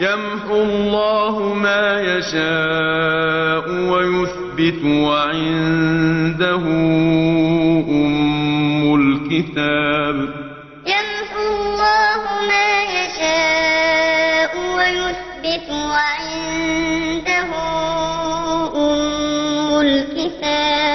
يَمْحُو اللَّهُ مَا يَشَاءُ وَيُثْبِتُ ۖ وَعِندَهُ أُمُّ الْكِتَابِ. يَمْحُو اللَّهُ مَا يَشَاءُ وَيُثْبِتُ ۖ وَعِندَهُ أُمُّ الْكِتَابِ.